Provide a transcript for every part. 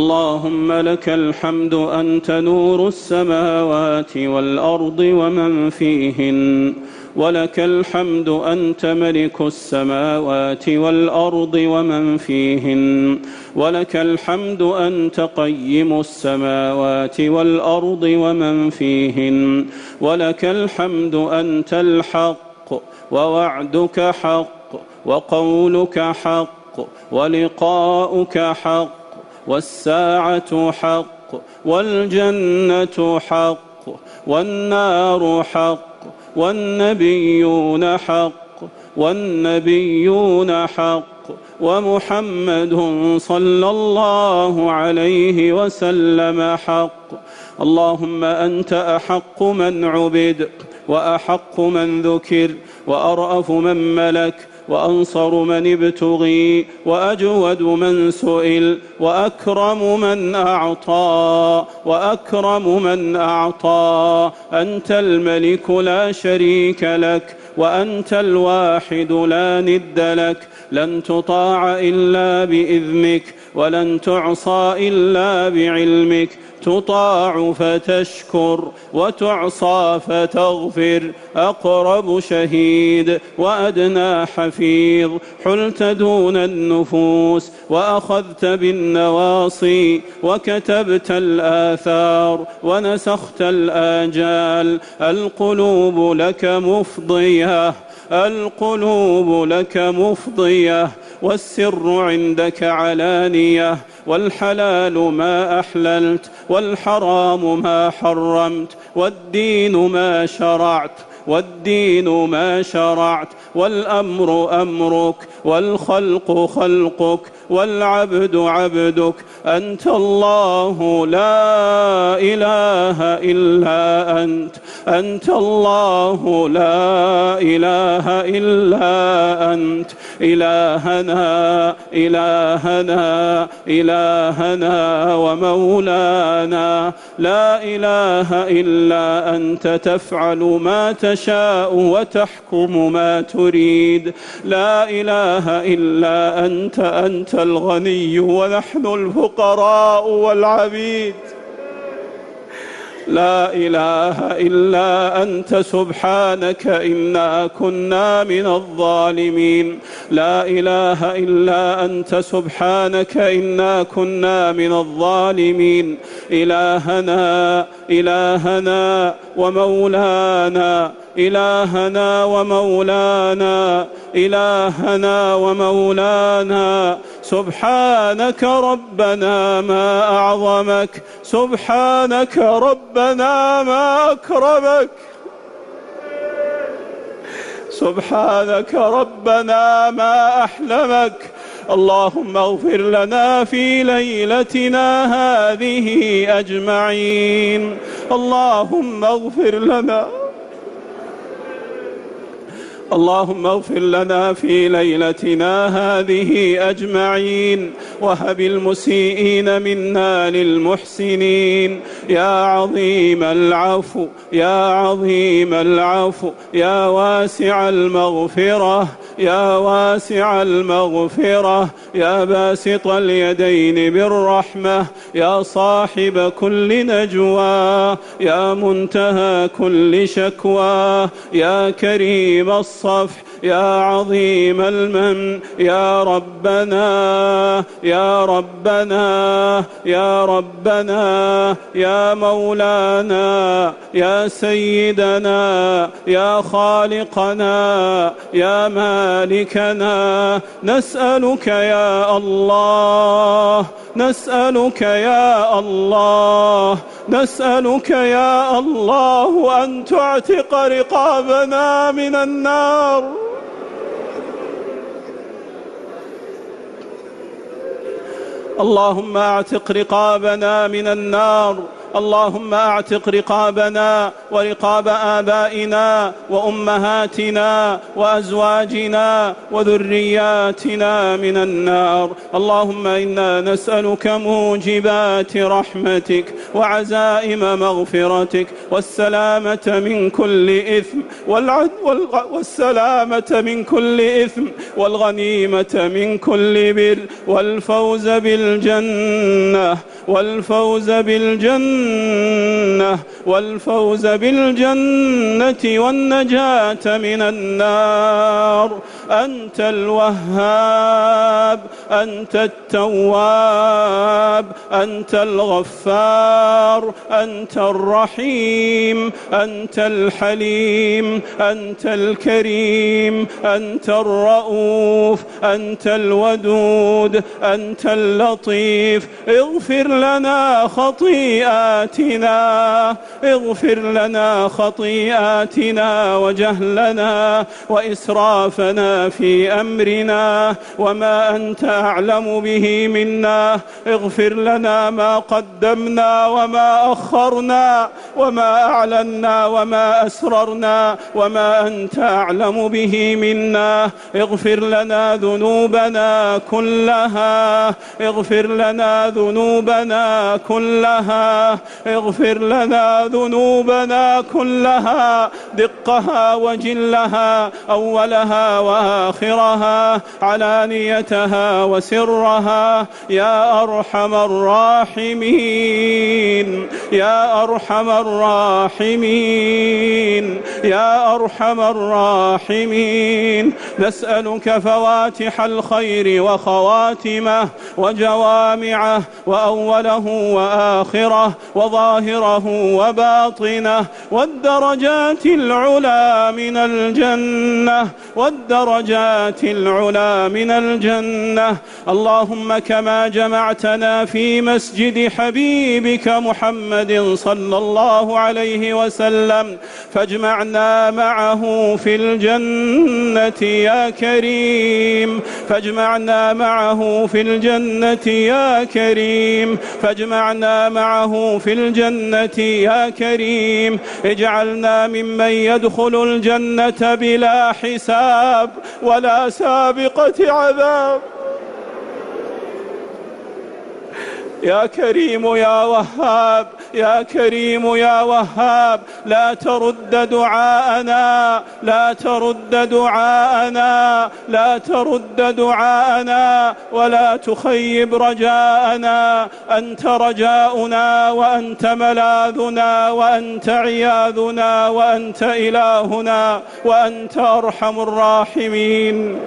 اللهم لك الحمد أنت نور السماوات والأرض ومن فيهن. ولك الحمد أنت ملك السماوات والأرض ومن فيهن. ولك الحمد أنت قيم السماوات والأرض ومن فيهن. ولك الحمد أنت الحق ووعدك حق وقولك حق ولقاؤك حق والساعة حق والجنة حق والنار حق والنبيون حق والنبيون حق ومحمد صلى الله عليه وسلم حق. اللهم أنت أحق من عبد وأحق من ذكر وأرأف من ملك وأنصر من ابتغي وأجود من سئل وأكرم من أعطى وأكرم من أعطى. أنت الملك لا شريك لك وأنت الواحد لا ند لك. لن تطاع إلا بإذنك ولن تعصى إلا بعلمك. تطاع فتشكر وتعصى فتغفر. أقرب شهيد وأدنى حفيظ حلت دون النفوس وأخذت بالنواصي وكتبت الآثار ونسخت الآجال. القلوب لك مفضية القلوب لك مفضية والسر عندك علانية والحلال ما أحللت والحرام ما حرمت والدين ما شرعت. والدين ما شرعت والأمر أمرك والخلق خلقك والعبد عبدك أنت الله لا إله إلا أنت. أنت الله لا إله إلا أنت. إلهنا إلهنا إلهنا ومولانا. لا إله إلا أنت تفعل ما تشاء وتحكم ما تريد. لا إله إلا أنت أنت الغني ونحن الفقراء والعبيد. لا إله إلا أنت سبحانك إنا كنا من الظالمين. لا إله إلا أنت سبحانك إنا كنا من الظالمين. إلهنا إلهنا ومولانا إلهنا ومولانا إلهنا ومولانا. سبحانك ربنا ما أعظمك سبحانك ربنا ما أكرمك. سبحانك ربنا ما أحلمك. اللهم اغفر لنا في ليلتنا هذه أجمعين. اللهم اغفر لنا اللهم اغفر لنا في ليلتنا هذه أجمعين وهب المسيئين منا للمحسنين. يا عظيم العفو يا عظيم العفو يا واسع المغفرة. يا واسع المغفرة يا باسط اليدين بالرحمة يا صاحب كل نجوى يا منتهى كل شكوى يا كريم الصفح يا عظيم المن يا ربنا يا ربنا يا ربنا يا مولانا يا سيدنا يا خالقنا يا مالكنا نسألك يا الله نسألك يا الله نسألك يا الله أن تعتق رقابنا من النار. اللهم اعتق رقابنا من النار. اللهم اعتق رقابنا ورقاب آبائنا وأمهاتنا وأزواجنا وذرياتنا من النار. اللهم إنا نسألك موجبات رحمتك وعزائم مغفرتك والسلامة من كل إثم والسلامة من كل إثم والغنيمة من كل بر والفوز بالجنة والفوز بالجنة والفوز بالجنة والنجاة من النار أنت الوهاب أنت التواب أنت الغفار أنت الرحيم أنت الحليم أنت الكريم أنت الرؤوف أنت الودود أنت اللطيف. اغفر لنا خطيئاتنا اغفر لنا خطيئاتنا وجهلنا وإسرافنا. في أمرنا وما أنت أعلم به منا. اغفر لنا ما قدمنا وما أخرنا وما أعلنا وما أسررنا وما أنت أعلم به منا. اغفر لنا ذنوبنا كلها. اغفر لنا ذنوبنا كلها. اغفر لنا ذنوبنا كلها. دقها وجلها أولها وآخرها. علانيتها وسرها. يا أرحم الراحمين يا أرحم الراحمين يا أرحم الراحمين. نسألك فواتح الخير وخواتمه وجوامعه وأوله وآخره وظاهره وباطنه والدرجات العلا من الجنة والدرجات العلا من الجنة. اللهم كما جمعتنا في مسجد حبيبك محمد صلى الله عليه وسلم. فاجمعنا معه في الجنة يا كريم. فاجمعنا معه في الجنة يا كريم. فاجمعنا معه في الجنة يا كريم. اجعلنا ممن يدخل الجنة بلا حساب ولا سابقة عذاب. يا كريم يا وهاب يا كريم يا وهاب لا ترد دعاءنا لا ترد دعاءنا لا ترد دعاءنا ولا تخيب رجاءنا. أنت رجاؤنا وأنت ملاذنا وأنت عياذنا وأنت إلهنا وأنت أرحم الراحمين.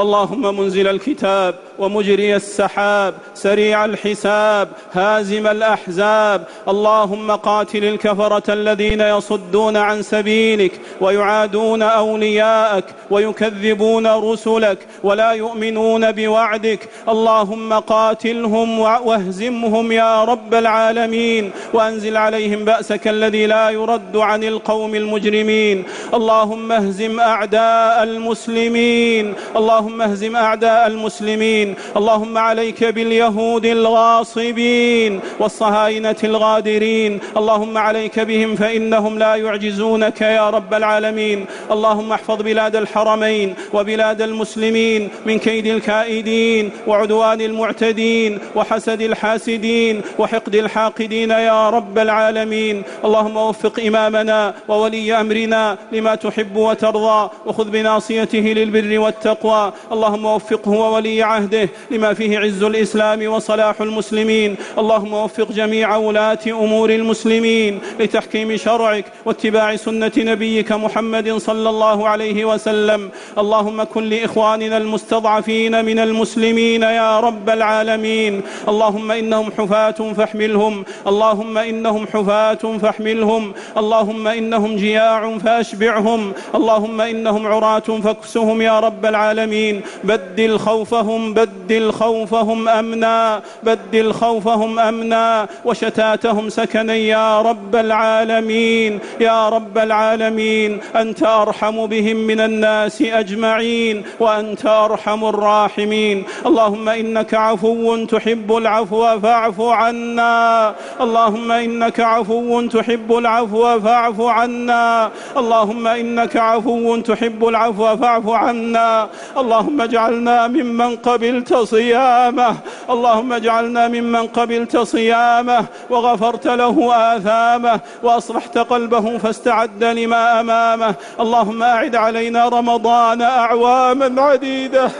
اللهم منزل الكتاب ومجري السحاب سريع الحساب هازم الأحزاب. اللهم قاتل الكفرة الذين يصدون عن سبيلك ويعادون أولياءك ويكذبون رسلك ولا يؤمنون بوعدك. اللهم قاتلهم واهزمهم يا رب العالمين وأنزل عليهم بأسك الذي لا يرد عن القوم المجرمين. اللهم اهزم أعداء المسلمين. اللهم اهزم أعداء المسلمين. اللهم عليك باليهود الغاصبين والصهاينة الغادرين. اللهم عليك بهم فإنهم لا يعجزونك يا رب العالمين. اللهم احفظ بلاد الحرمين وبلاد المسلمين من كيد الكائدين وعدوان المعتدين وحسد الحاسدين وحقد الحاقدين يا رب العالمين. اللهم وفق إمامنا وولي أمرنا لما تحب وترضى وخذ بناصيته للبر والتقوى. اللهم وفقه وولي عهده لما فيه عز الإسلام وصلاح المسلمين. اللهم وفق جميع ولاة أمور المسلمين لتحكيم شرعك واتباع سنة نبيك محمد صلى الله عليه وسلم. اللهم كن لإخواننا المستضعفين من المسلمين يا رب العالمين. اللهم إنهم حفاة فاحملهم. اللهم إنهم حفاة فاحملهم. اللهم إنهم جياع فأشبعهم. اللهم إنهم عراة فاكسهم يا رب العالمين. بدل خوفهم بدل خوفهم أمنا بدل خوفهم أمنا وشتاتهم سكنا يا رب العالمين يا رب العالمين. أنت أرحم بهم من الناس أجمعين وأنت أرحم الراحمين. اللهم إنك عفو تحب العفو فاعف عنا. اللهم إنك عفو تحب العفو فاعف عنا. اللهم إنك عفو تحب العفو فاعف عنا. اللهم اجعلنا ممن قبل قبلت صيامه. اللهم اجعلنا ممن قبلت صيامه وغفرت له آثامه وأصلحت قلبه فاستعد لما أمامه. اللهم أعد علينا رمضان أعواما عديدة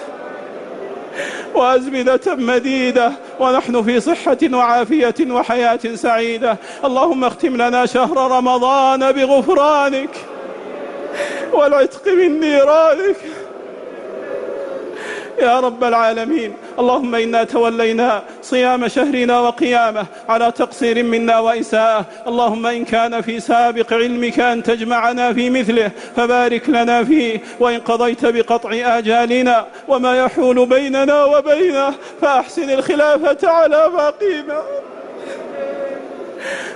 وأزمنة مديدة ونحن في صحة وعافية وحياة سعيدة. اللهم اختم لنا شهر رمضان بغفرانك والعتق من نيرانك. يا رب العالمين. اللهم إنا تولينا صيام شهرنا وقيامه على تقصير منا وإساءة. اللهم إن كان في سابق علمك أن تجمعنا في مثله فبارك لنا فيه. وإن قضيت بقطع آجالنا وما يحول بيننا وبينه فأحسن الخلافة على باقينا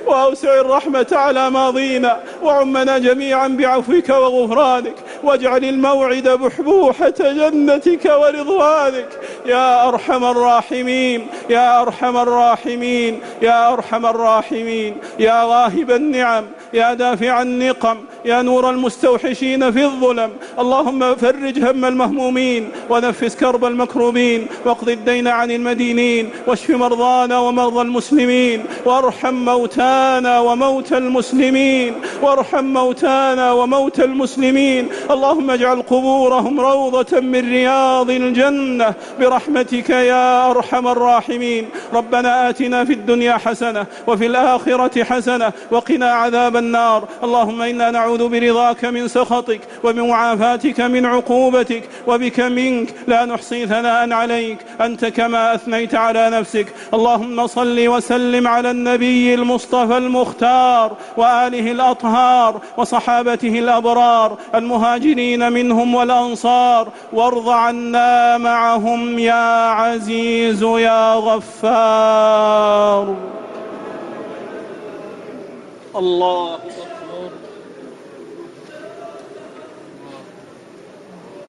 وأوسع الرحمة على ماضينا. وعمنا جميعا بعفوك وغفرانك. واجعل الموعد بحبوحة جنتك ورضوانك. يا أرحم الراحمين يا أرحم الراحمين يا أرحم الراحمين يا واهب النعم يا دافع النقم يا نور المستوحشين في الظلم. اللهم فرج هم المهمومين ونفس كرب المكروبين واقض الدين عن المدينين واشف مرضانا ومرضى المسلمين وارحم موتانا وموتى المسلمين وارحم موتانا وموتى المسلمين. اللهم اجعل قبورهم روضة من رياض الجنة برحمتك يا أرحم الراحمين. ربنا آتنا في الدنيا حسنة وفي الآخرة حسنة وقنا عذاب النار. اللهم إنا نعوذ برضاك من سخطك وبمعافاتك من عقوبتك وبك منك. لا نحصي ثناء عليك. أنت كما أثنيت على نفسك. اللهم صل وسلم على النبي المصطفى المختار وآله الأطهار وصحابته الأبرار المهاجرين منهم والأنصار. وارض عنا معهم يا عزيز يا غفار. الله